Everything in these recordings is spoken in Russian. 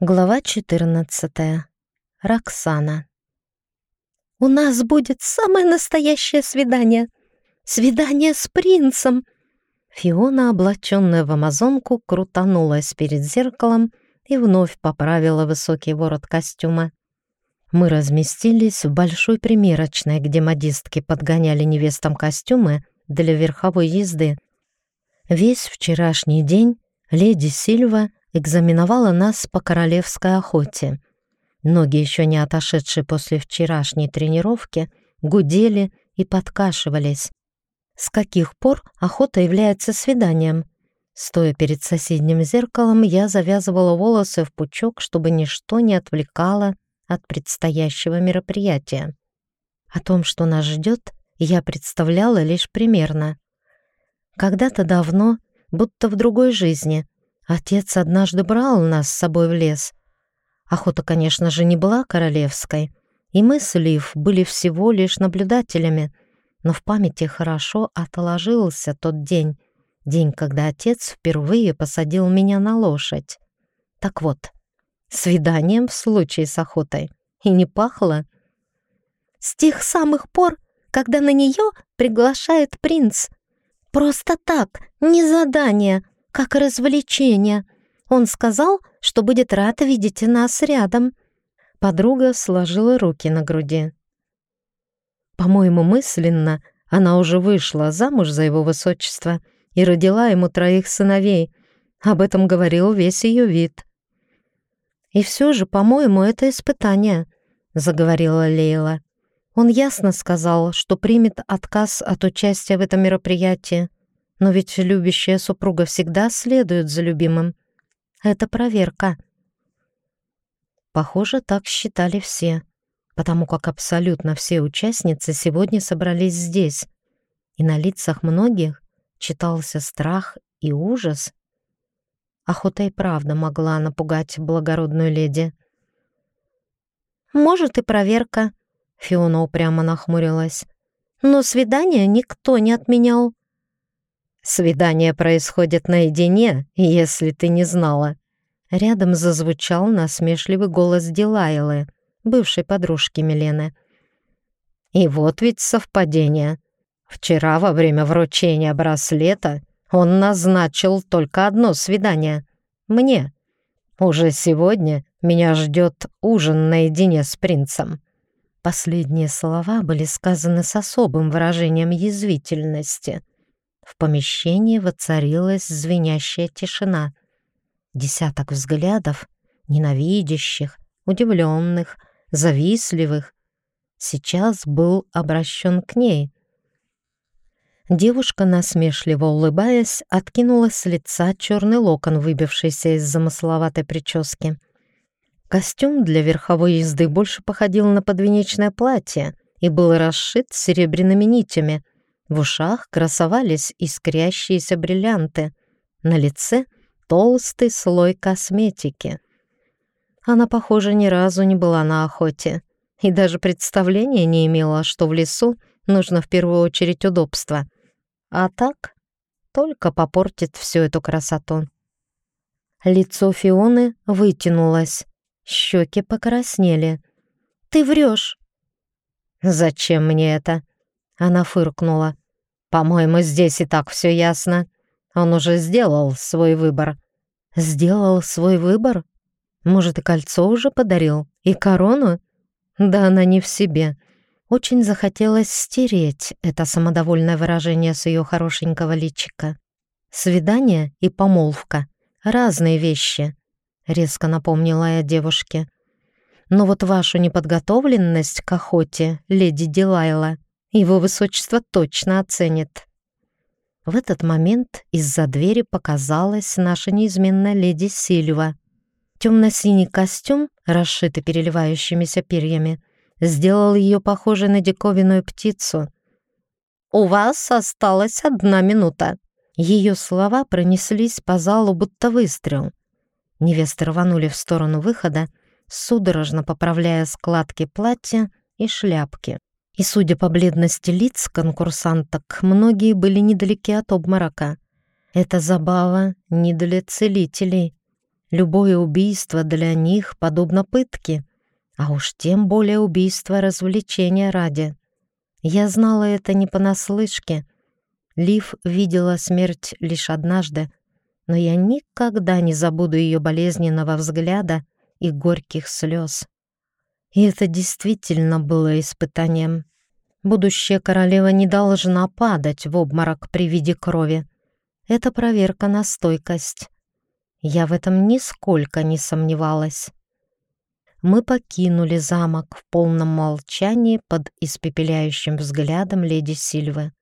Глава 14. Роксана. «У нас будет самое настоящее свидание! Свидание с принцем!» Фиона, облаченная в амазонку, крутанулась перед зеркалом и вновь поправила высокий ворот костюма. Мы разместились в большой примерочной, где модистки подгоняли невестам костюмы для верховой езды. Весь вчерашний день леди Сильва — экзаменовала нас по королевской охоте. Ноги, еще не отошедшие после вчерашней тренировки, гудели и подкашивались. С каких пор охота является свиданием? Стоя перед соседним зеркалом, я завязывала волосы в пучок, чтобы ничто не отвлекало от предстоящего мероприятия. О том, что нас ждет, я представляла лишь примерно. Когда-то давно, будто в другой жизни, Отец однажды брал нас с собой в лес. Охота, конечно же, не была королевской, и мы с Лив были всего лишь наблюдателями, но в памяти хорошо отложился тот день, день, когда отец впервые посадил меня на лошадь. Так вот, свиданием в случае с охотой и не пахло. С тех самых пор, когда на нее приглашает принц. Просто так, не задание — как развлечение. Он сказал, что будет рад видеть нас рядом». Подруга сложила руки на груди. По-моему, мысленно она уже вышла замуж за его высочество и родила ему троих сыновей. Об этом говорил весь ее вид. «И все же, по-моему, это испытание», — заговорила Лейла. Он ясно сказал, что примет отказ от участия в этом мероприятии. Но ведь любящая супруга всегда следует за любимым. Это проверка. Похоже, так считали все, потому как абсолютно все участницы сегодня собрались здесь, и на лицах многих читался страх и ужас. Охота и правда могла напугать благородную леди. «Может, и проверка», — Фиона упрямо нахмурилась. «Но свидание никто не отменял. Свидание происходит наедине, если ты не знала». Рядом зазвучал насмешливый голос Дилайлы, бывшей подружки Милены. И вот ведь совпадение. Вчера во время вручения браслета он назначил только одно свидание — мне. Уже сегодня меня ждет ужин наедине с принцем. Последние слова были сказаны с особым выражением язвительности — в помещении воцарилась звенящая тишина. Десяток взглядов, ненавидящих, удивленных, завистливых, сейчас был обращен к ней. Девушка, насмешливо улыбаясь, откинула с лица черный локон, выбившийся из замысловатой прически. Костюм для верховой езды больше походил на подвенечное платье и был расшит серебряными нитями — в ушах красовались искрящиеся бриллианты, на лице толстый слой косметики. Она, похоже, ни разу не была на охоте и даже представления не имела, что в лесу нужно в первую очередь удобство. А так только попортит всю эту красоту. Лицо Фионы вытянулось, щеки покраснели. «Ты врешь!» «Зачем мне это?» Она фыркнула. «По-моему, здесь и так все ясно. Он уже сделал свой выбор». «Сделал свой выбор? Может, и кольцо уже подарил? И корону?» «Да она не в себе». Очень захотелось стереть это самодовольное выражение с ее хорошенького личика. «Свидание и помолвка — разные вещи», — резко напомнила я девушке. «Но вот вашу неподготовленность к охоте, леди Дилайла, его высочество точно оценит. В этот момент из-за двери показалась наша неизменная леди Сильва. Темно-синий костюм, расшитый переливающимися перьями, сделал ее похожей на диковинную птицу. «У вас осталась одна минута». Ее слова пронеслись по залу, будто выстрел. Невесты рванули в сторону выхода, судорожно поправляя складки платья и шляпки. И, судя по бледности лиц конкурсанток, многие были недалеки от обморока. Это забава не для целителей. Любое убийство для них подобно пытке, а уж тем более убийство развлечения ради. Я знала это не понаслышке. Лив видела смерть лишь однажды, но я никогда не забуду ее болезненного взгляда и горьких слез. И это действительно было испытанием. Будущая королева не должна падать в обморок при виде крови. Это проверка на стойкость. Я в этом нисколько не сомневалась. Мы покинули замок в полном молчании под испепеляющим взглядом леди Сильвы.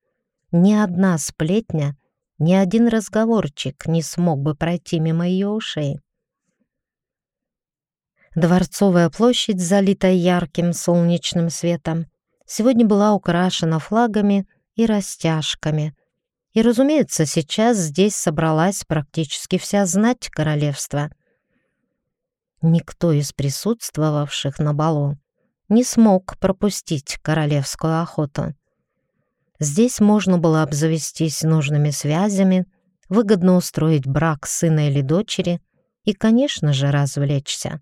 Ни одна сплетня, ни один разговорчик не смог бы пройти мимо ее ушей. Дворцовая площадь, залитая ярким солнечным светом, сегодня была украшена флагами и растяжками. И, разумеется, сейчас здесь собралась практически вся знать королевства. Никто из присутствовавших на балу не смог пропустить королевскую охоту. Здесь можно было обзавестись нужными связями, выгодно устроить брак сына или дочери и, конечно же, развлечься.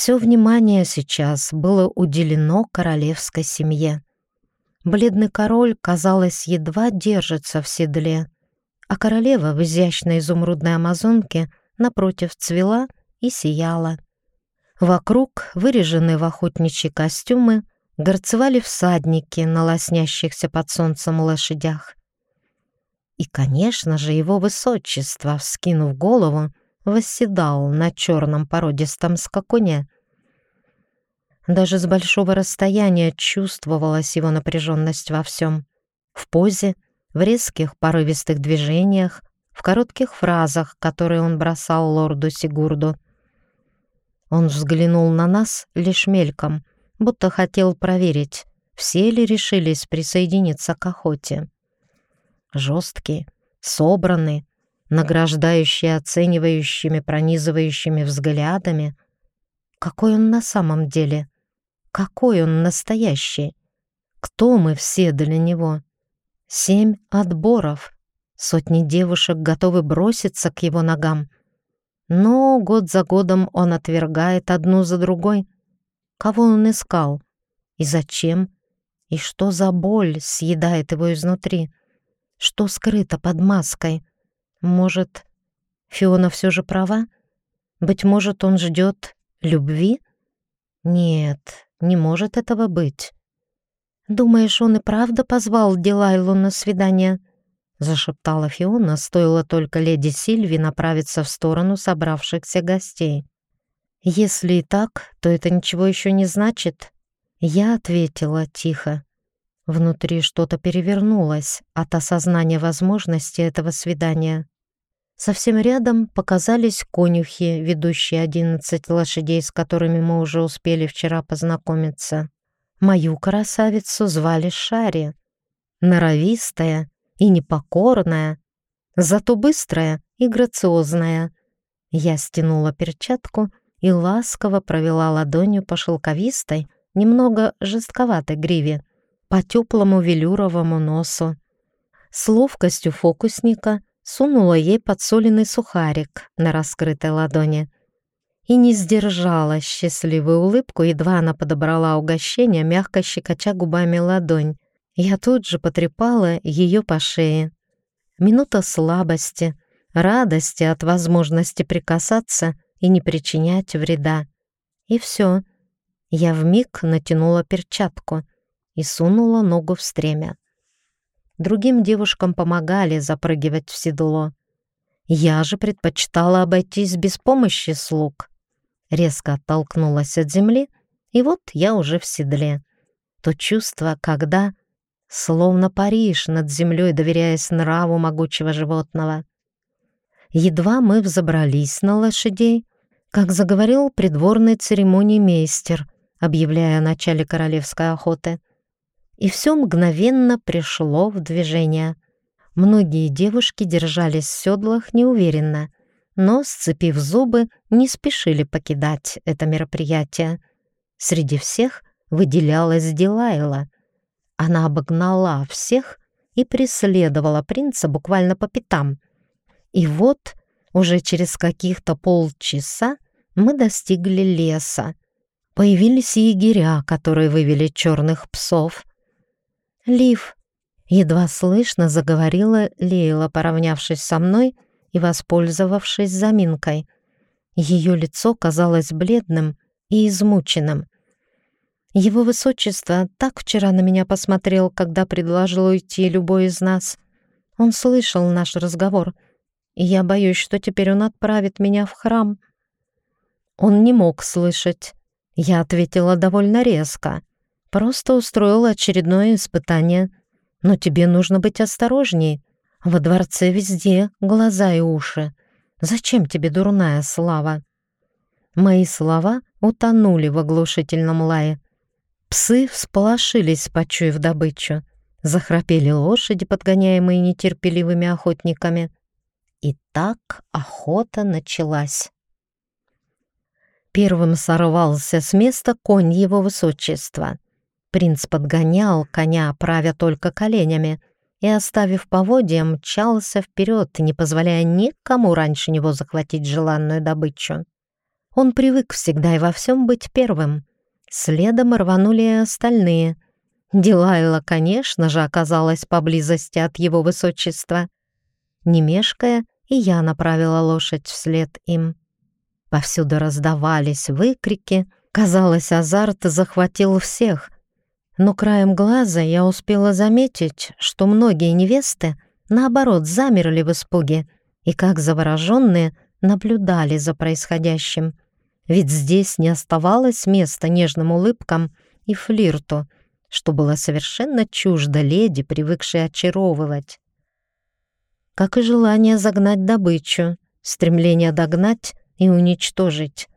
Все внимание сейчас было уделено королевской семье. Бледный король, казалось, едва держится в седле, а королева в изящной изумрудной амазонке напротив цвела и сияла. Вокруг, выреженные в охотничьи костюмы, горцевали всадники на лоснящихся под солнцем лошадях. И, конечно же, его высочество, вскинув голову, восседал на черном породистом скакуне. Даже с большого расстояния чувствовалась его напряженность во всем. В позе, в резких порывистых движениях, в коротких фразах, которые он бросал лорду Сигурду. Он взглянул на нас лишь мельком, будто хотел проверить, все ли решились присоединиться к охоте. Жесткий, собранный, награждающий оценивающими, пронизывающими взглядами. Какой он на самом деле? Какой он настоящий? Кто мы все для него? Семь отборов. Сотни девушек готовы броситься к его ногам. Но год за годом он отвергает одну за другой. Кого он искал? И зачем? И что за боль съедает его изнутри? Что скрыто под маской? Может, Фиона все же права? Быть может, он ждет любви? Нет, не может этого быть. «Думаешь, он и правда позвал Дилайлу на свидание?» зашептала Фиона, стоило только леди Сильви направиться в сторону собравшихся гостей. «Если и так, то это ничего еще не значит». Я ответила тихо. Внутри что-то перевернулось от осознания возможности этого свидания. Совсем рядом показались конюхи, ведущие одиннадцать лошадей, с которыми мы уже успели вчера познакомиться. Мою красавицу звали Шари. Норовистая и непокорная, зато быстрая и грациозная. Я стянула перчатку и ласково провела ладонью по шелковистой, немного жестковатой гриве, по теплому велюровому носу. С ловкостью фокусника сунула ей подсоленный сухарик на раскрытой ладони и не сдержала счастливую улыбку, едва она подобрала угощение, мягко щекоча губами ладонь. Я тут же потрепала ее по шее. Минута слабости, радости от возможности прикасаться и не причинять вреда. И все. Я вмиг натянула перчатку и сунула ногу в стремя. Другим девушкам помогали запрыгивать в седло. Я же предпочитала обойтись без помощи слуг. Резко оттолкнулась от земли, и вот я уже в седле. То чувство, когда словно паришь над землей, доверяясь нраву могучего животного. Едва мы взобрались на лошадей, как заговорил придворный церемонии мейстер, объявляя о начале королевской охоты и все мгновенно пришло в движение. Многие девушки держались в седлах неуверенно, но, сцепив зубы, не спешили покидать это мероприятие. Среди всех выделялась Дилайла. Она обогнала всех и преследовала принца буквально по пятам. И вот Уже через каких-то полчаса мы достигли леса. Появились егеря, которые вывели черных псов. «Лив!» — едва слышно заговорила Лейла, поравнявшись со мной и воспользовавшись заминкой. Ее лицо казалось бледным и измученным. Его высочество так вчера на меня посмотрел, когда предложил уйти любой из нас. Он слышал наш разговор, и я боюсь, что теперь он отправит меня в храм. Он не мог слышать. Я ответила довольно резко. Просто устроила очередное испытание. Но тебе нужно быть осторожней. Во дворце везде глаза и уши. Зачем тебе дурная слава? Мои слова утонули в оглушительном лае. Псы всполошились, почуяв добычу. Захрапели лошади, подгоняемые нетерпеливыми охотниками. И так охота началась. Первым сорвался с места конь его высочества. Принц подгонял коня, правя только коленями, и, оставив поводья, мчался вперед, не позволяя никому раньше него захватить желанную добычу. Он привык всегда и во всем быть первым. Следом рванули и остальные. Дилайла, конечно же, оказалась поблизости от его высочества. Не мешкая, и я направила лошадь вслед им. Повсюду раздавались выкрики. Казалось, азарт захватил всех. Но краем глаза я успела заметить, что многие невесты, наоборот, замерли в испуге и, как завороженные, наблюдали за происходящим. Ведь здесь не оставалось места нежным улыбкам и флирту, что было совершенно чуждо леди, привыкшей очаровывать. Как и желание загнать добычу, стремление догнать и уничтожить.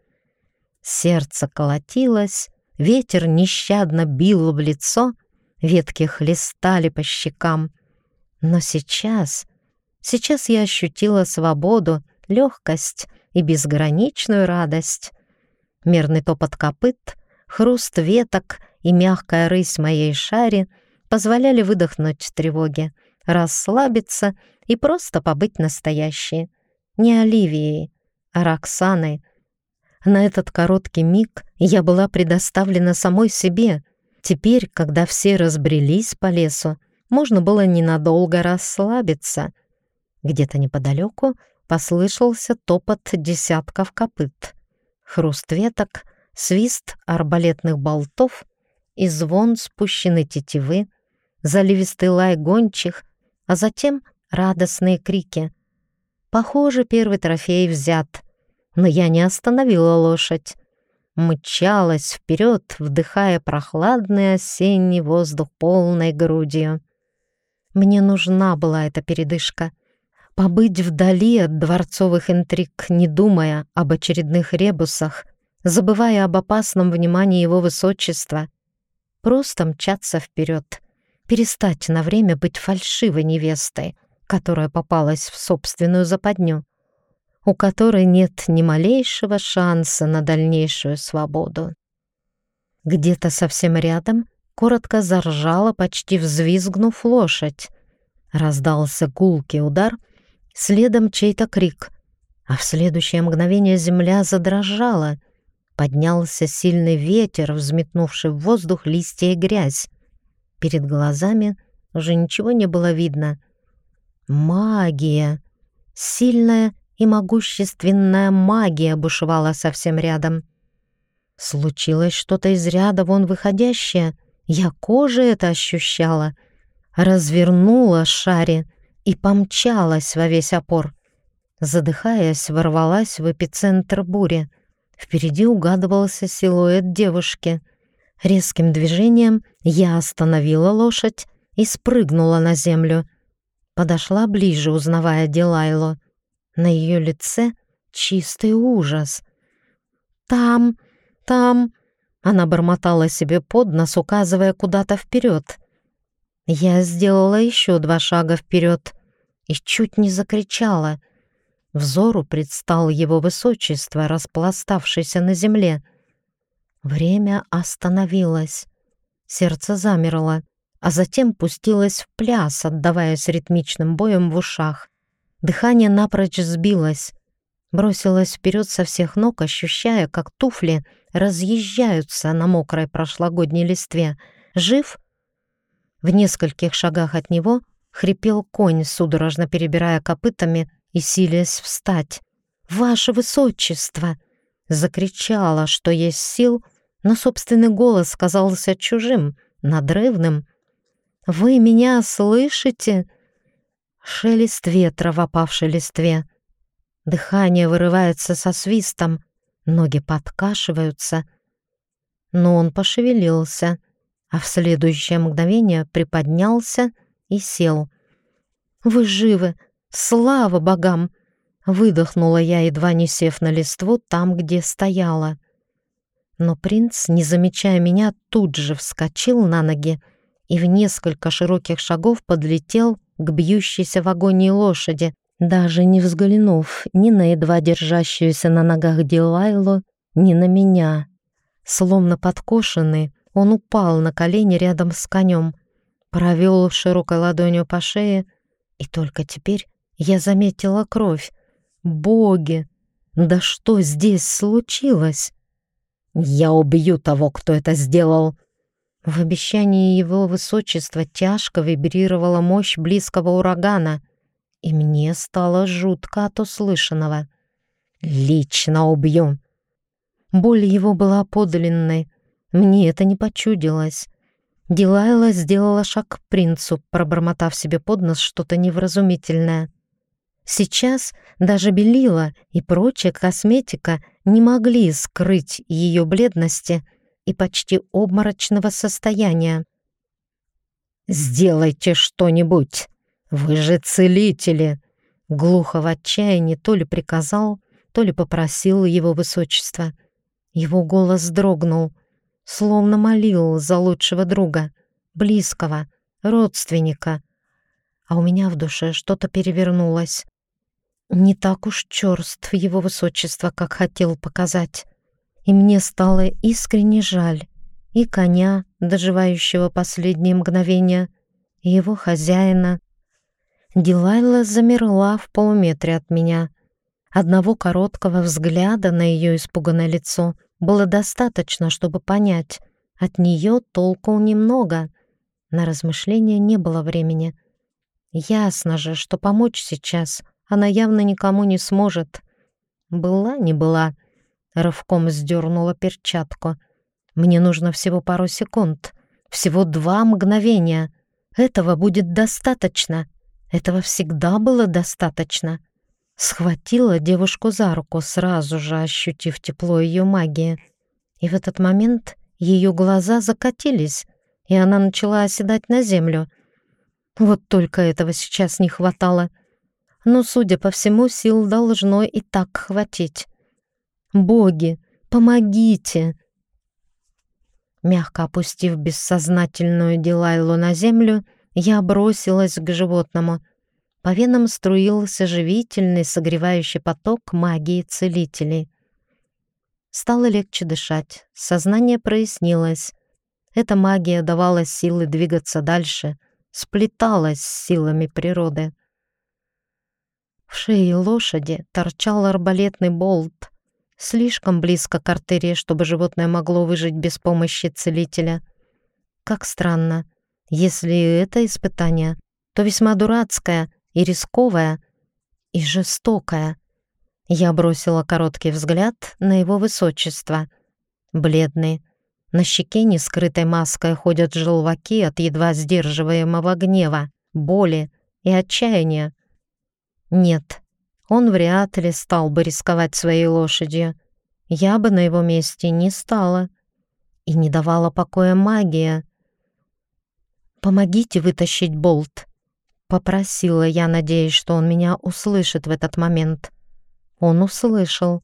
Сердце колотилось, ветер нещадно бил в лицо, ветки хлестали по щекам. Но сейчас, сейчас я ощутила свободу, легкость и безграничную радость. Мерный топот копыт, хруст веток и мягкая рысь моей шари позволяли выдохнуть тревоги, расслабиться и просто побыть настоящей. Не Оливией, а Роксаной. На этот короткий миг я была предоставлена самой себе. Теперь, когда все разбрелись по лесу, можно было ненадолго расслабиться. Где-то неподалеку послышался топот десятков копыт хруст веток, свист арбалетных болтов и звон спущенной тетивы, заливистый лай гончих, а затем радостные крики. Похоже, первый трофей взят, но я не остановила лошадь. Мчалась вперед, вдыхая прохладный осенний воздух полной грудью. Мне нужна была эта передышка — побыть вдали от дворцовых интриг, не думая об очередных ребусах, забывая об опасном внимании его высочества, просто мчаться вперед, перестать на время быть фальшивой невестой, которая попалась в собственную западню, у которой нет ни малейшего шанса на дальнейшую свободу. Где-то совсем рядом коротко заржала, почти взвизгнув лошадь. Раздался гулкий удар — Следом чей-то крик, а в следующее мгновение земля задрожала. Поднялся сильный ветер, взметнувший в воздух листья и грязь. Перед глазами уже ничего не было видно. Магия! Сильная и могущественная магия бушевала совсем рядом. Случилось что-то из ряда вон выходящее. Я кожей это ощущала. Развернула шаре и помчалась во весь опор. Задыхаясь, ворвалась в эпицентр бури. Впереди угадывался силуэт девушки. Резким движением я остановила лошадь и спрыгнула на землю. Подошла ближе, узнавая Дилайло. На ее лице чистый ужас. «Там, там...» Она бормотала себе под нос, указывая куда-то вперед. Я сделала еще два шага вперед и чуть не закричала. Взору предстал его высочество, распластавшееся на земле. Время остановилось. Сердце замерло, а затем пустилось в пляс, отдаваясь ритмичным боем в ушах. Дыхание напрочь сбилось, Бросилась вперед со всех ног, ощущая, как туфли разъезжаются на мокрой прошлогодней листве. Жив? В нескольких шагах от него хрипел конь, судорожно перебирая копытами и силясь встать. «Ваше Высочество!» Закричала, что есть сил, но собственный голос казался чужим, надрывным. «Вы меня слышите?» Шелест ветра в опавшей листве. Дыхание вырывается со свистом, ноги подкашиваются. Но он пошевелился, а в следующее мгновение приподнялся и сел. «Вы живы! Слава богам!» Выдохнула я, едва не сев на листву там, где стояла. Но принц, не замечая меня, тут же вскочил на ноги и в несколько широких шагов подлетел к бьющейся в агонии лошади, даже не взглянув ни на едва держащуюся на ногах Дилайлу, ни на меня. Словно подкошенный, он упал на колени рядом с конем, провел широкой ладонью по шее, и только теперь я заметила кровь. Боги! Да что здесь случилось? «Я убью того, кто это сделал!» В обещании его высочества тяжко вибрировала мощь близкого урагана, и мне стало жутко от услышанного. «Лично убью!» Боль его была подлинной, мне это не почудилось. Дилайла сделала шаг к принцу, пробормотав себе под нос что-то невразумительное. Сейчас даже белила и прочая косметика не могли скрыть ее бледности и почти обморочного состояния. «Сделайте что-нибудь! Вы же целители!» Глухо в отчаянии то ли приказал, то ли попросил его высочество. Его голос дрогнул, словно молил за лучшего друга, близкого, родственника. А у меня в душе что-то перевернулось. Не так уж черств его высочество, как хотел показать. И мне стало искренне жаль и коня, доживающего последние мгновения, и его хозяина. Дилайла замерла в полуметре от меня. Одного короткого взгляда на ее испуганное лицо было достаточно, чтобы понять, от нее толку немного. На размышления не было времени. Ясно же, что помочь сейчас она явно никому не сможет. Была, не была. Рывком сдернула перчатку. Мне нужно всего пару секунд. Всего два мгновения. Этого будет достаточно. Этого всегда было достаточно. Схватила девушку за руку, сразу же ощутив тепло ее магии. И в этот момент ее глаза закатились, и она начала оседать на землю. Вот только этого сейчас не хватало — но, судя по всему, сил должно и так хватить. «Боги, помогите!» Мягко опустив бессознательную Дилайлу на землю, я бросилась к животному. По венам струился живительный, согревающий поток магии целителей. Стало легче дышать, сознание прояснилось. Эта магия давала силы двигаться дальше, сплеталась с силами природы. В шее лошади торчал арбалетный болт, слишком близко к артерии, чтобы животное могло выжить без помощи целителя. Как странно, если это испытание, то весьма дурацкое и рисковое, и жестокое. Я бросила короткий взгляд на его высочество. Бледный. На щеке не скрытой маской ходят желваки от едва сдерживаемого гнева, боли и отчаяния. Нет, он вряд ли стал бы рисковать своей лошадью. Я бы на его месте не стала. И не давала покоя магия. «Помогите вытащить болт», — попросила я, надеясь, что он меня услышит в этот момент. Он услышал,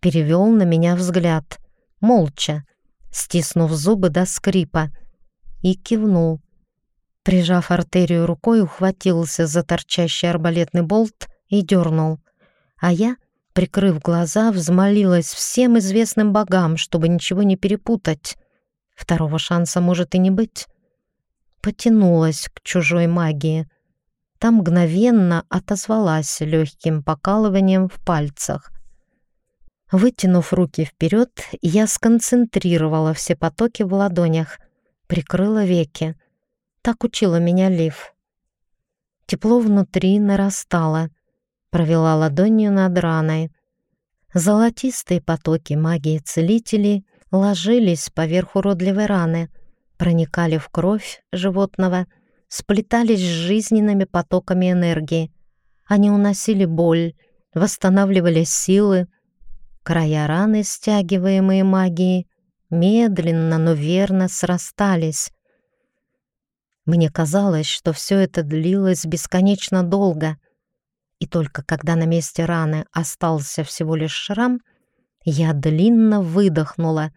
перевел на меня взгляд, молча, стиснув зубы до скрипа, и кивнул. Прижав артерию рукой, ухватился за торчащий арбалетный болт и дернул. А я, прикрыв глаза, взмолилась всем известным богам, чтобы ничего не перепутать. Второго шанса может и не быть. Потянулась к чужой магии. Там мгновенно отозвалась легким покалыванием в пальцах. Вытянув руки вперед, я сконцентрировала все потоки в ладонях, прикрыла веки. Так учила меня Лив. Тепло внутри нарастало. Провела ладонью над раной. Золотистые потоки магии целителей ложились поверх уродливой раны, проникали в кровь животного, сплетались с жизненными потоками энергии. Они уносили боль, восстанавливали силы. Края раны, стягиваемые магией, медленно, но верно срастались. Мне казалось, что все это длилось бесконечно долго, и только когда на месте раны остался всего лишь шрам, я длинно выдохнула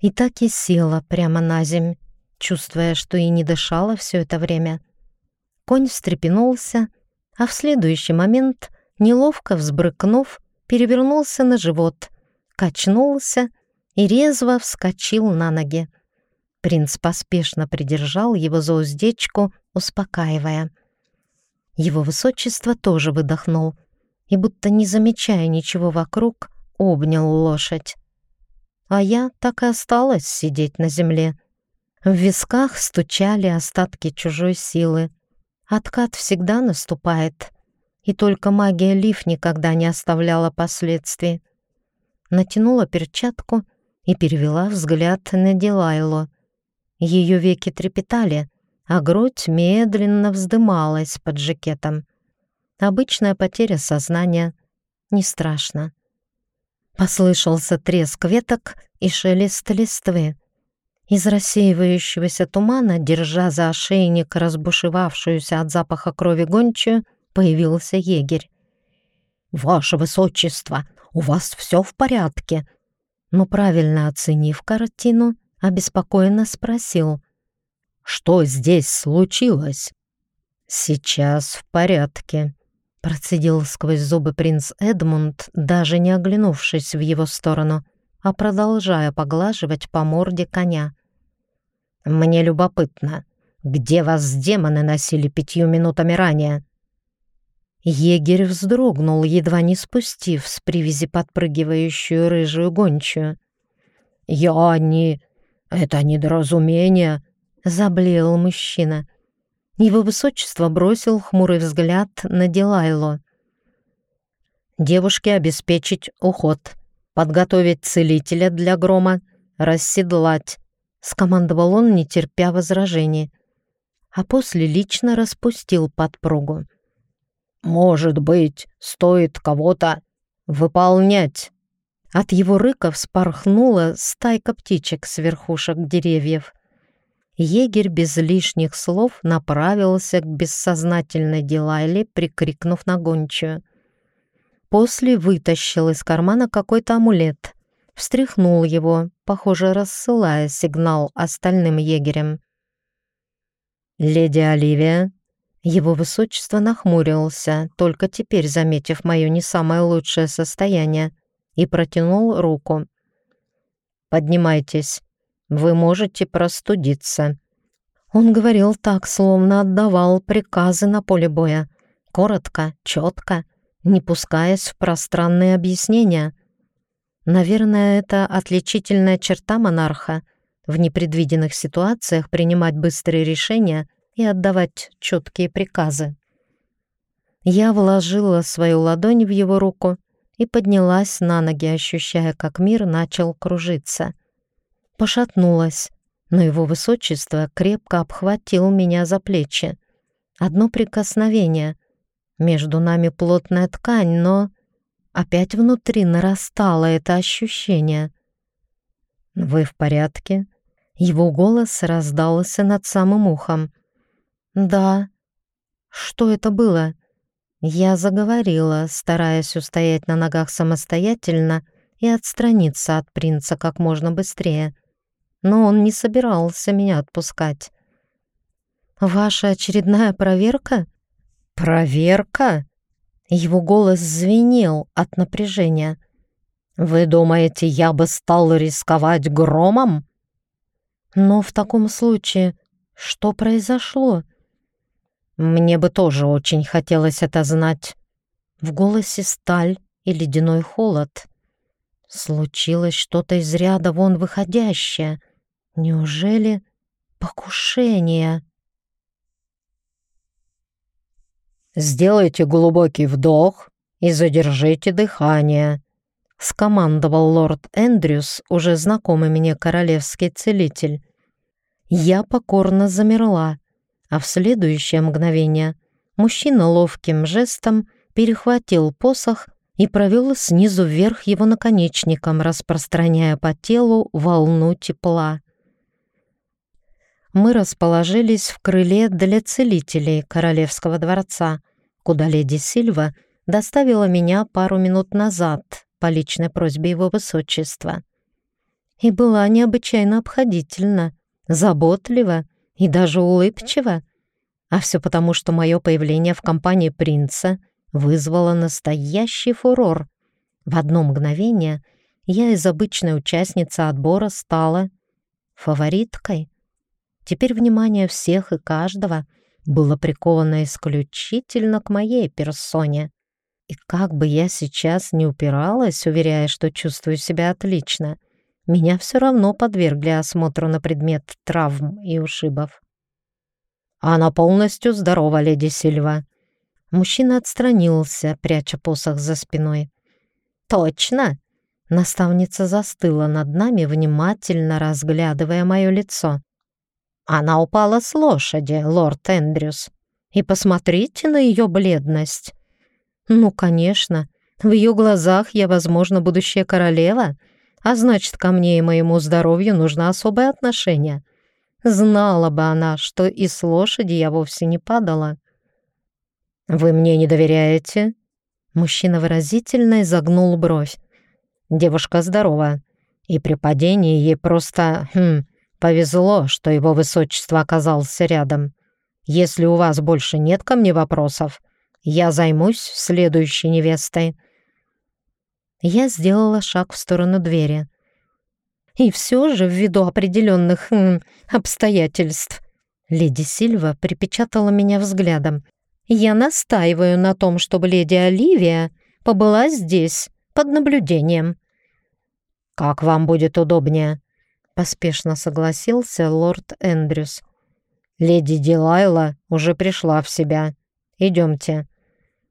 и так и села прямо на земь, чувствуя, что и не дышала все это время. Конь встрепенулся, а в следующий момент, неловко взбрыкнув, перевернулся на живот, качнулся и резво вскочил на ноги. Принц поспешно придержал его за уздечку, успокаивая. Его высочество тоже выдохнул и, будто не замечая ничего вокруг, обнял лошадь. А я так и осталась сидеть на земле. В висках стучали остатки чужой силы. Откат всегда наступает, и только магия лиф никогда не оставляла последствий. Натянула перчатку и перевела взгляд на Дилайло. Ее веки трепетали, а грудь медленно вздымалась под жакетом. Обычная потеря сознания. Не страшно. Послышался треск веток и шелест листвы. Из рассеивающегося тумана, держа за ошейник разбушевавшуюся от запаха крови гончую, появился егерь. «Ваше Высочество, у вас все в порядке?» Но правильно оценив картину, обеспокоенно спросил. «Что здесь случилось?» «Сейчас в порядке», — процедил сквозь зубы принц Эдмунд, даже не оглянувшись в его сторону, а продолжая поглаживать по морде коня. «Мне любопытно, где вас демоны носили пятью минутами ранее?» Егерь вздрогнул, едва не спустив с привязи подпрыгивающую рыжую гончую. «Я не...» «Это недоразумение», — заблеял мужчина. Его высочество бросил хмурый взгляд на Дилайло. «Девушке обеспечить уход, подготовить целителя для грома, расседлать», — скомандовал он, не терпя возражений, а после лично распустил подпругу. «Может быть, стоит кого-то выполнять», от его рыка вспорхнула стайка птичек с верхушек деревьев. Егерь без лишних слов направился к бессознательной Дилайле, прикрикнув на гончую. После вытащил из кармана какой-то амулет, встряхнул его, похоже, рассылая сигнал остальным егерям. «Леди Оливия», его высочество нахмурился, только теперь заметив мое не самое лучшее состояние — и протянул руку. «Поднимайтесь, вы можете простудиться». Он говорил так, словно отдавал приказы на поле боя. Коротко, четко, не пускаясь в пространные объяснения. Наверное, это отличительная черта монарха в непредвиденных ситуациях принимать быстрые решения и отдавать четкие приказы. Я вложила свою ладонь в его руку и поднялась на ноги, ощущая, как мир начал кружиться. Пошатнулась, но его высочество крепко обхватил меня за плечи. Одно прикосновение. Между нами плотная ткань, но опять внутри нарастало это ощущение. «Вы в порядке?» Его голос раздался над самым ухом. «Да». «Что это было?» Я заговорила, стараясь устоять на ногах самостоятельно и отстраниться от принца как можно быстрее. Но он не собирался меня отпускать. «Ваша очередная проверка?» «Проверка?» Его голос звенел от напряжения. «Вы думаете, я бы стал рисковать громом?» «Но в таком случае что произошло?» Мне бы тоже очень хотелось это знать. В голосе сталь и ледяной холод. Случилось что-то из ряда вон выходящее. Неужели покушение? «Сделайте глубокий вдох и задержите дыхание», — скомандовал лорд Эндрюс, уже знакомый мне королевский целитель. Я покорно замерла, а в следующее мгновение мужчина ловким жестом перехватил посох и провел снизу вверх его наконечником, распространяя по телу волну тепла. Мы расположились в крыле для целителей Королевского дворца, куда леди Сильва доставила меня пару минут назад по личной просьбе его высочества. И была необычайно обходительна, заботлива и даже улыбчива. А все потому, что мое появление в компании принца — вызвало настоящий фурор. В одно мгновение я из обычной участницы отбора стала фавориткой. Теперь внимание всех и каждого было приковано исключительно к моей персоне. И как бы я сейчас не упиралась, уверяя, что чувствую себя отлично, меня все равно подвергли осмотру на предмет травм и ушибов. «Она полностью здорова, леди Сильва», Мужчина отстранился, пряча посох за спиной. «Точно!» Наставница застыла над нами, внимательно разглядывая мое лицо. «Она упала с лошади, лорд Эндрюс. И посмотрите на ее бледность!» «Ну, конечно, в ее глазах я, возможно, будущая королева, а значит, ко мне и моему здоровью нужно особое отношение. Знала бы она, что и с лошади я вовсе не падала». «Вы мне не доверяете?» Мужчина выразительно изогнул бровь. «Девушка здорова, и при падении ей просто, хм, повезло, что его высочество оказался рядом. Если у вас больше нет ко мне вопросов, я займусь следующей невестой». Я сделала шаг в сторону двери. И все же, ввиду определенных хм, обстоятельств, леди Сильва припечатала меня взглядом. Я настаиваю на том, чтобы леди Оливия побыла здесь, под наблюдением». «Как вам будет удобнее», — поспешно согласился лорд Эндрюс. «Леди Дилайла уже пришла в себя. Идемте».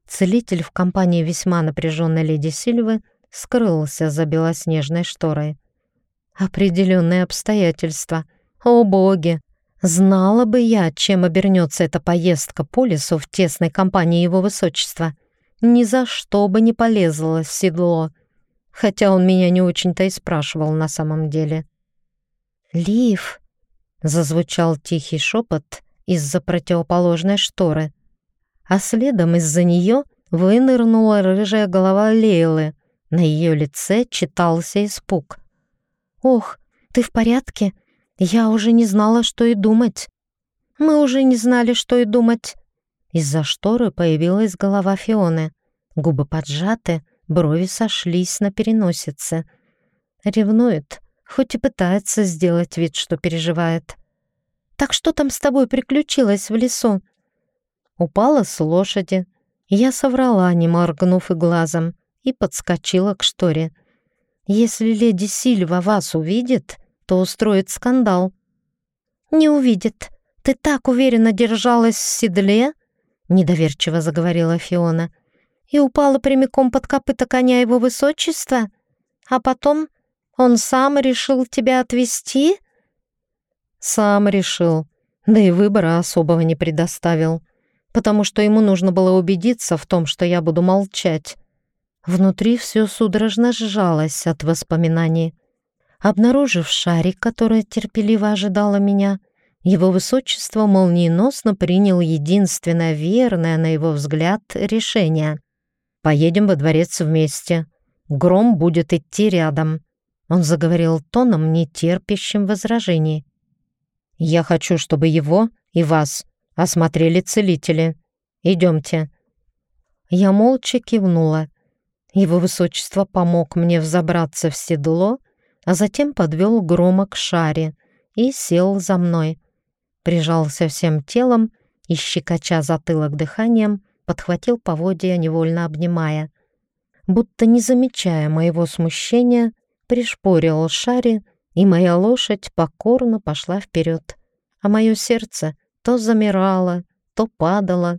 Целитель в компании весьма напряженной леди Сильвы скрылся за белоснежной шторой. Определенные обстоятельства. О боги! Знала бы я, чем обернется эта поездка по лесу в тесной компании его высочества. Ни за что бы не полезла в седло, хотя он меня не очень-то и спрашивал на самом деле. «Лив!» — зазвучал тихий шепот из-за противоположной шторы, а следом из-за нее вынырнула рыжая голова Лейлы. На ее лице читался испуг. «Ох, ты в порядке?» Я уже не знала, что и думать. Мы уже не знали, что и думать. Из-за шторы появилась голова Фионы. Губы поджаты, брови сошлись на переносице. Ревнует, хоть и пытается сделать вид, что переживает. «Так что там с тобой приключилось в лесу?» Упала с лошади. Я соврала, не моргнув и глазом, и подскочила к шторе. «Если леди Сильва вас увидит, то устроит скандал. «Не увидит. Ты так уверенно держалась в седле?» — недоверчиво заговорила Фиона. «И упала прямиком под копыта коня его высочества? А потом он сам решил тебя отвезти?» «Сам решил, да и выбора особого не предоставил, потому что ему нужно было убедиться в том, что я буду молчать». Внутри все судорожно сжалось от воспоминаний. Обнаружив шарик, который терпеливо ожидала меня, его высочество молниеносно принял единственное верное, на его взгляд, решение. «Поедем во дворец вместе. Гром будет идти рядом», — он заговорил тоном, не терпящим возражений. «Я хочу, чтобы его и вас осмотрели целители. Идемте». Я молча кивнула. Его высочество помог мне взобраться в седло а затем подвел грома к шаре и сел за мной. Прижался всем телом и, щекоча затылок дыханием, подхватил поводья, невольно обнимая. будто не замечая моего смущения, пришпорил шари, и моя лошадь покорно пошла вперед, а мое сердце то замирало, то падало.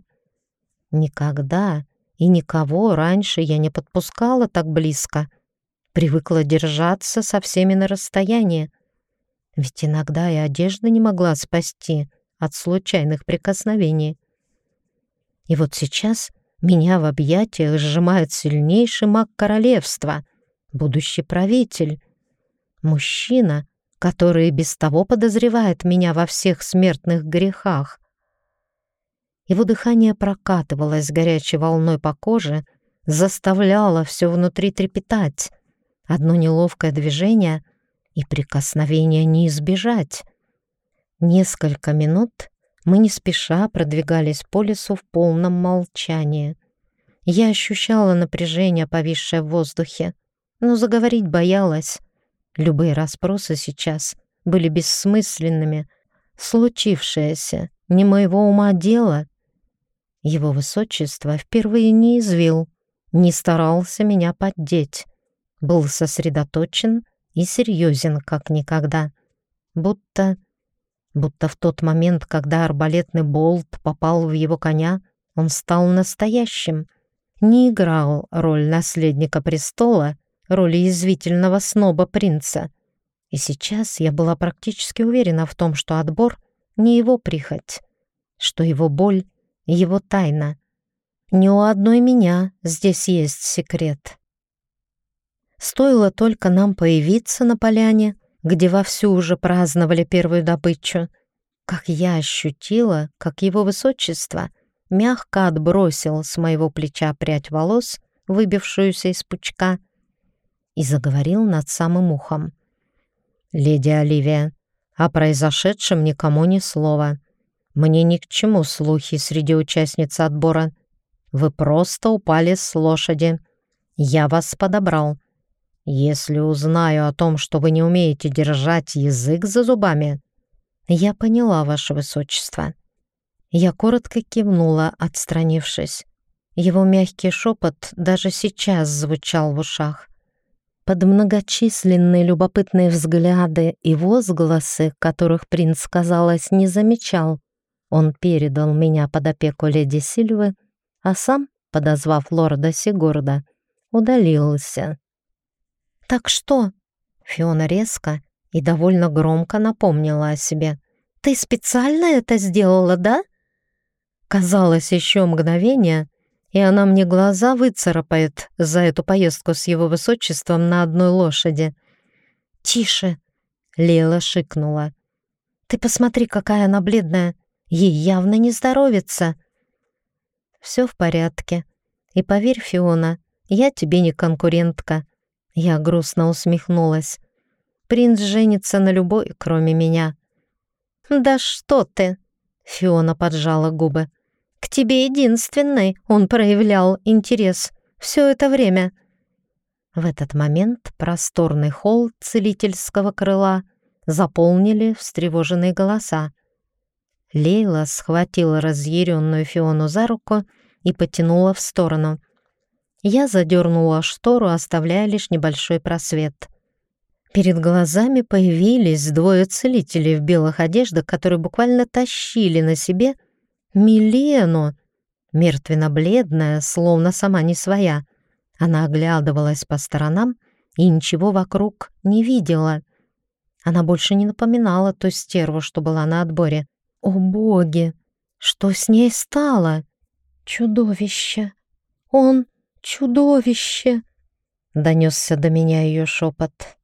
Никогда и никого раньше я не подпускала так близко, привыкла держаться со всеми на расстоянии, ведь иногда и одежда не могла спасти от случайных прикосновений. И вот сейчас меня в объятиях сжимает сильнейший маг королевства, будущий правитель, мужчина, который без того подозревает меня во всех смертных грехах. Его дыхание прокатывалось горячей волной по коже, заставляло все внутри трепетать. Одно неловкое движение — и прикосновения не избежать. Несколько минут мы не спеша продвигались по лесу в полном молчании. Я ощущала напряжение, повисшее в воздухе, но заговорить боялась. Любые расспросы сейчас были бессмысленными. Случившееся не моего ума дело. Его высочество впервые не извил, не старался меня поддеть. Был сосредоточен и серьезен, как никогда. Будто... Будто в тот момент, когда арбалетный болт попал в его коня, он стал настоящим. Не играл роль наследника престола, роли язвительного сноба принца. И сейчас я была практически уверена в том, что отбор не его прихоть, что его боль — его тайна. Не у одной меня здесь есть секрет. Стоило только нам появиться на поляне, где вовсю уже праздновали первую добычу, как я ощутила, как его высочество мягко отбросил с моего плеча прядь волос, выбившуюся из пучка, и заговорил над самым ухом. «Леди Оливия, о произошедшем никому ни слова. Мне ни к чему слухи среди участниц отбора. Вы просто упали с лошади. Я вас подобрал. Если узнаю о том, что вы не умеете держать язык за зубами, я поняла, ваше высочество. Я коротко кивнула, отстранившись. Его мягкий шепот даже сейчас звучал в ушах. Под многочисленные любопытные взгляды и возгласы, которых принц, казалось, не замечал, он передал меня под опеку леди Сильвы, а сам, подозвав лорда Сигурда, удалился. «Так что?» Фиона резко и довольно громко напомнила о себе. «Ты специально это сделала, да?» Казалось, еще мгновение, и она мне глаза выцарапает за эту поездку с его высочеством на одной лошади. «Тише!» — Лела шикнула. «Ты посмотри, какая она бледная! Ей явно не здоровится!» «Все в порядке. И поверь, Фиона, я тебе не конкурентка. Я грустно усмехнулась. Принц женится на любой, кроме меня. «Да что ты!» Фиона поджала губы. «К тебе единственной он проявлял интерес все это время». В этот момент просторный холл целительского крыла заполнили встревоженные голоса. Лейла схватила разъяренную Фиону за руку и потянула в сторону. Я задернула штору, оставляя лишь небольшой просвет. Перед глазами появились двое целителей в белых одеждах, которые буквально тащили на себе Милену, мертвенно-бледная, словно сама не своя. Она оглядывалась по сторонам и ничего вокруг не видела. Она больше не напоминала ту стерву, что была на отборе. О боги! Что с ней стало? Чудовище! Он чудовище!» — донесся до меня ее шепот.